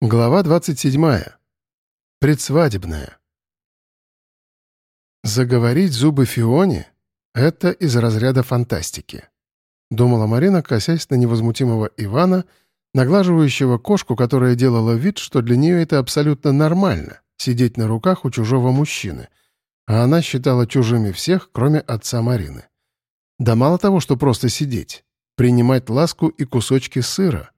Глава 27. Предсвадебная. Заговорить зубы Фионе — это из разряда фантастики. Думала Марина, косясь на невозмутимого Ивана, наглаживающего кошку, которая делала вид, что для нее это абсолютно нормально — сидеть на руках у чужого мужчины, а она считала чужими всех, кроме отца Марины. Да мало того, что просто сидеть, принимать ласку и кусочки сыра —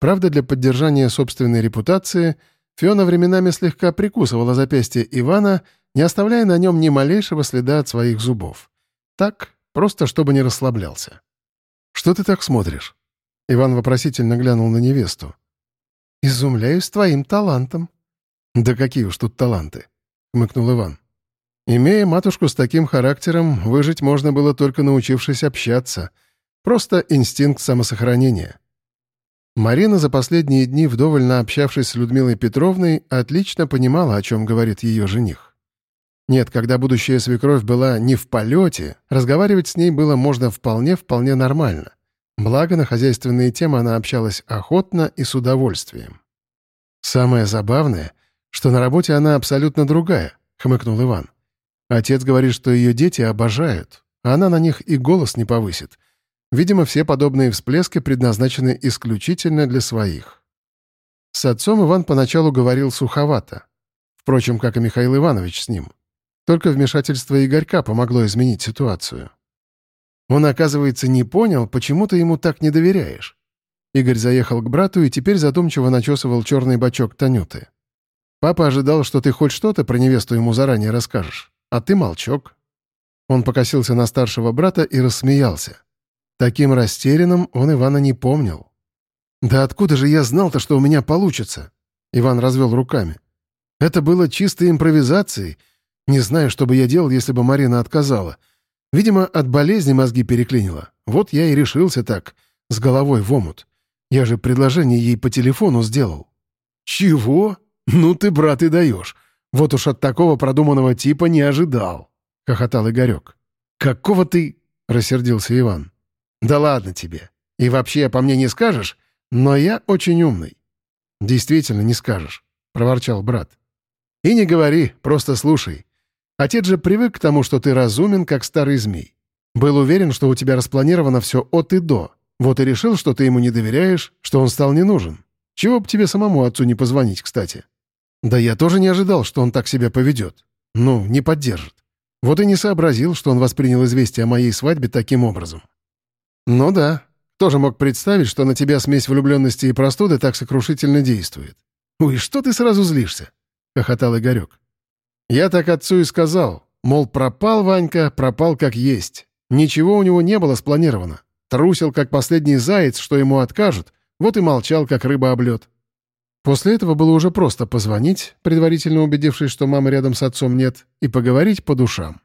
Правда, для поддержания собственной репутации Фиона временами слегка прикусывала запястье Ивана, не оставляя на нем ни малейшего следа от своих зубов. Так, просто чтобы не расслаблялся. «Что ты так смотришь?» Иван вопросительно глянул на невесту. «Изумляюсь твоим талантом». «Да какие уж тут таланты!» — хмыкнул Иван. «Имея матушку с таким характером, выжить можно было только научившись общаться. Просто инстинкт самосохранения». Марина за последние дни, вдоволь наобщавшись с Людмилой Петровной, отлично понимала, о чем говорит ее жених. Нет, когда будущая свекровь была не в полете, разговаривать с ней было можно вполне-вполне нормально. Благо, на хозяйственные темы она общалась охотно и с удовольствием. «Самое забавное, что на работе она абсолютно другая», — хмыкнул Иван. «Отец говорит, что ее дети обожают, а она на них и голос не повысит, Видимо, все подобные всплески предназначены исключительно для своих. С отцом Иван поначалу говорил суховато. Впрочем, как и Михаил Иванович с ним. Только вмешательство Игорька помогло изменить ситуацию. Он, оказывается, не понял, почему ты ему так не доверяешь. Игорь заехал к брату и теперь задумчиво начесывал черный бачок Танюты. «Папа ожидал, что ты хоть что-то про невесту ему заранее расскажешь, а ты молчок». Он покосился на старшего брата и рассмеялся. Таким растерянным он Ивана не помнил. «Да откуда же я знал-то, что у меня получится?» Иван развел руками. «Это было чистой импровизацией. Не знаю, что бы я делал, если бы Марина отказала. Видимо, от болезни мозги переклинило. Вот я и решился так, с головой в омут. Я же предложение ей по телефону сделал». «Чего? Ну ты, брат, и даешь. Вот уж от такого продуманного типа не ожидал», — хохотал Игорек. «Какого ты...» — рассердился Иван. «Да ладно тебе. И вообще по мне не скажешь, но я очень умный». «Действительно не скажешь», — проворчал брат. «И не говори, просто слушай. Отец же привык к тому, что ты разумен, как старый змей. Был уверен, что у тебя распланировано все от и до. Вот и решил, что ты ему не доверяешь, что он стал не нужен. Чего бы тебе самому отцу не позвонить, кстати? Да я тоже не ожидал, что он так себя поведет. Ну, не поддержит. Вот и не сообразил, что он воспринял известие о моей свадьбе таким образом. «Ну да. Тоже мог представить, что на тебя смесь влюбленности и простуды так сокрушительно действует. Ой, что ты сразу злишься?» — хохотал Игорек. «Я так отцу и сказал. Мол, пропал Ванька, пропал как есть. Ничего у него не было спланировано. Трусил, как последний заяц, что ему откажут, вот и молчал, как рыба об лед. После этого было уже просто позвонить, предварительно убедившись, что мамы рядом с отцом нет, и поговорить по душам.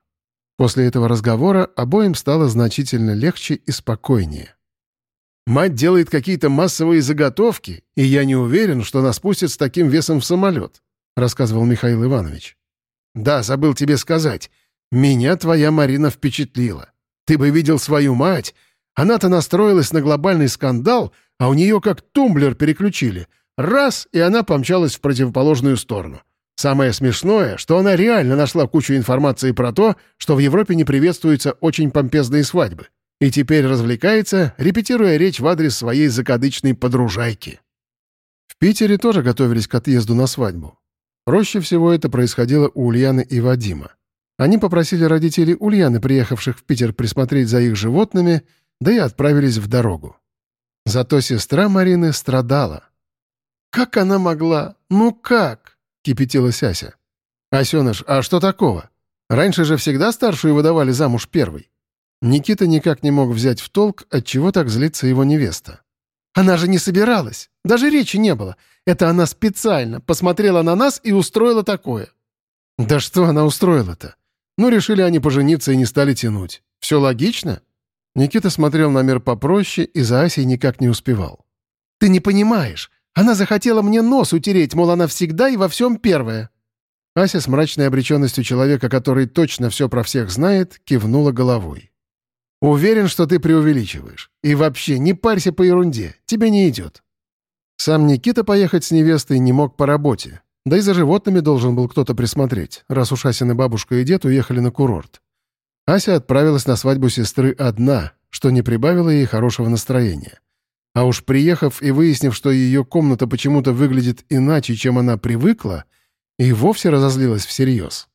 После этого разговора обоим стало значительно легче и спокойнее. «Мать делает какие-то массовые заготовки, и я не уверен, что нас пустят с таким весом в самолет», — рассказывал Михаил Иванович. «Да, забыл тебе сказать. Меня твоя Марина впечатлила. Ты бы видел свою мать. Она-то настроилась на глобальный скандал, а у нее как тумблер переключили. Раз, и она помчалась в противоположную сторону. Самое смешное, что она реально нашла кучу информации про то, что в Европе не приветствуются очень помпезные свадьбы. И теперь развлекается, репетируя речь в адрес своей закадычной подружайки. В Питере тоже готовились к отъезду на свадьбу. Проще всего это происходило у Ульяны и Вадима. Они попросили родителей Ульяны, приехавших в Питер, присмотреть за их животными, да и отправились в дорогу. Зато сестра Марины страдала. «Как она могла? Ну как?» — кипятилась Ася. «Асеныш, а что такого? Раньше же всегда старшую выдавали замуж первой». Никита никак не мог взять в толк, от чего так злится его невеста. «Она же не собиралась. Даже речи не было. Это она специально посмотрела на нас и устроила такое». «Да что она устроила-то? Ну, решили они пожениться и не стали тянуть. Все логично?» Никита смотрел на мир попроще и за Асей никак не успевал. «Ты не понимаешь. Она захотела мне нос утереть, мол, она всегда и во всем первая». Ася с мрачной обреченностью человека, который точно все про всех знает, кивнула головой. «Уверен, что ты преувеличиваешь. И вообще, не парься по ерунде, тебе не идет». Сам Никита поехать с невестой не мог по работе. Да и за животными должен был кто-то присмотреть, раз уж Асины бабушка и дед уехали на курорт. Ася отправилась на свадьбу сестры одна, что не прибавило ей хорошего настроения. А уж приехав и выяснив, что ее комната почему-то выглядит иначе, чем она привыкла, и вовсе разозлилась всерьез.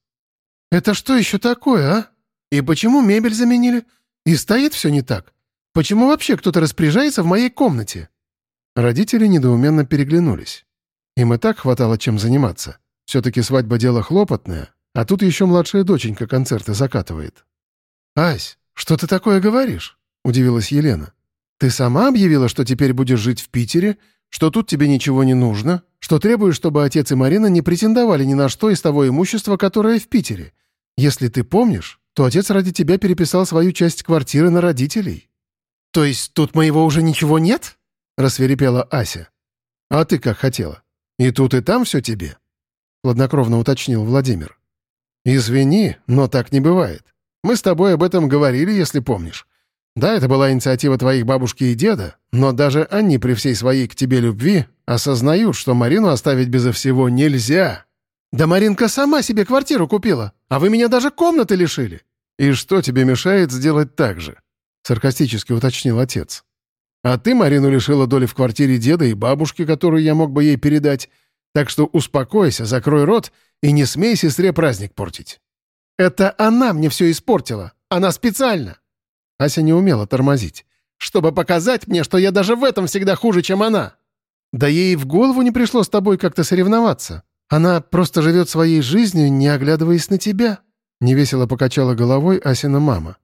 «Это что еще такое, а? И почему мебель заменили? И стоит все не так? Почему вообще кто-то распоряжается в моей комнате?» Родители недоуменно переглянулись. Им и так хватало чем заниматься. Все-таки свадьба — дело хлопотное, а тут еще младшая доченька концерты закатывает. «Ась, что ты такое говоришь?» — удивилась Елена. «Ты сама объявила, что теперь будешь жить в Питере, что тут тебе ничего не нужно, что требуешь, чтобы отец и Марина не претендовали ни на что из того имущества, которое в Питере. Если ты помнишь, то отец ради тебя переписал свою часть квартиры на родителей». «То есть тут моего уже ничего нет?» — рассверепела Ася. «А ты как хотела?» «И тут, и там все тебе?» — хладнокровно уточнил Владимир. «Извини, но так не бывает. Мы с тобой об этом говорили, если помнишь. Да, это была инициатива твоих бабушки и деда, но даже они при всей своей к тебе любви осознают, что Марину оставить безо всего нельзя. Да Маринка сама себе квартиру купила, а вы меня даже комнаты лишили. И что тебе мешает сделать так же?» — саркастически уточнил отец. А ты Марину лишила доли в квартире деда и бабушки, которую я мог бы ей передать. Так что успокойся, закрой рот и не смей сестре праздник портить». «Это она мне все испортила. Она специально». Ася не умела тормозить. «Чтобы показать мне, что я даже в этом всегда хуже, чем она». «Да ей в голову не пришло с тобой как-то соревноваться. Она просто живет своей жизнью, не оглядываясь на тебя». Невесело покачала головой Асина мама.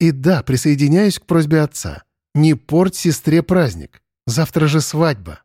«И да, присоединяюсь к просьбе отца. Не порть сестре праздник. Завтра же свадьба.